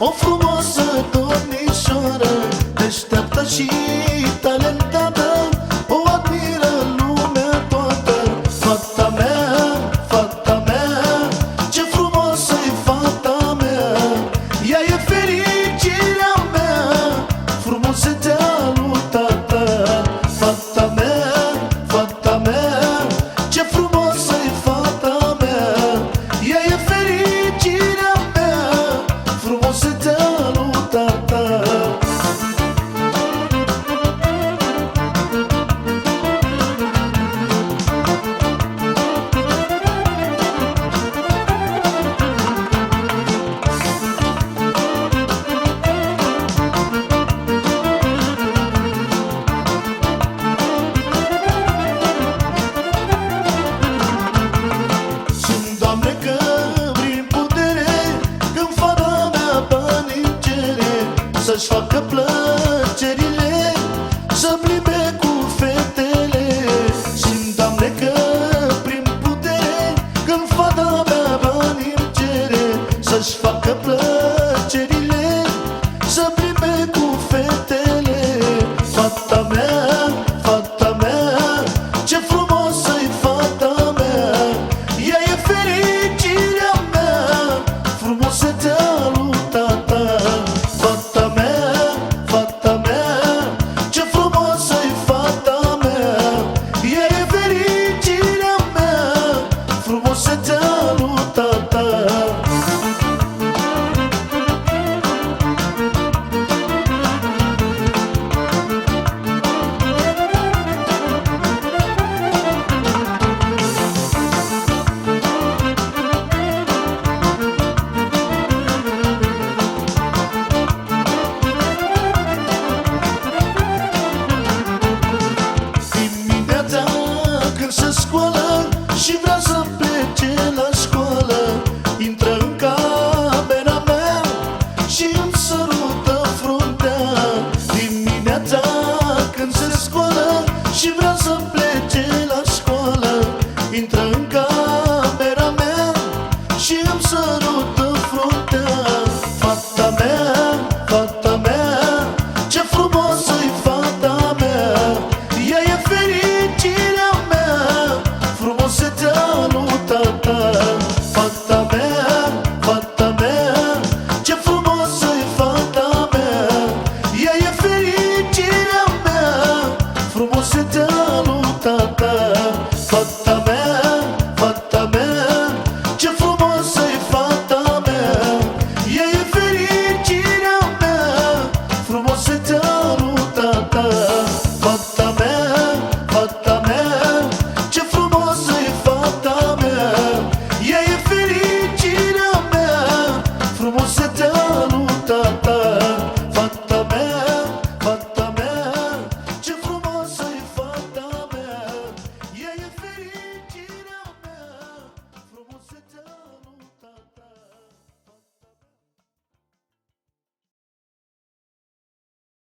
O frumoasă Deșteaptă Facă plăcerile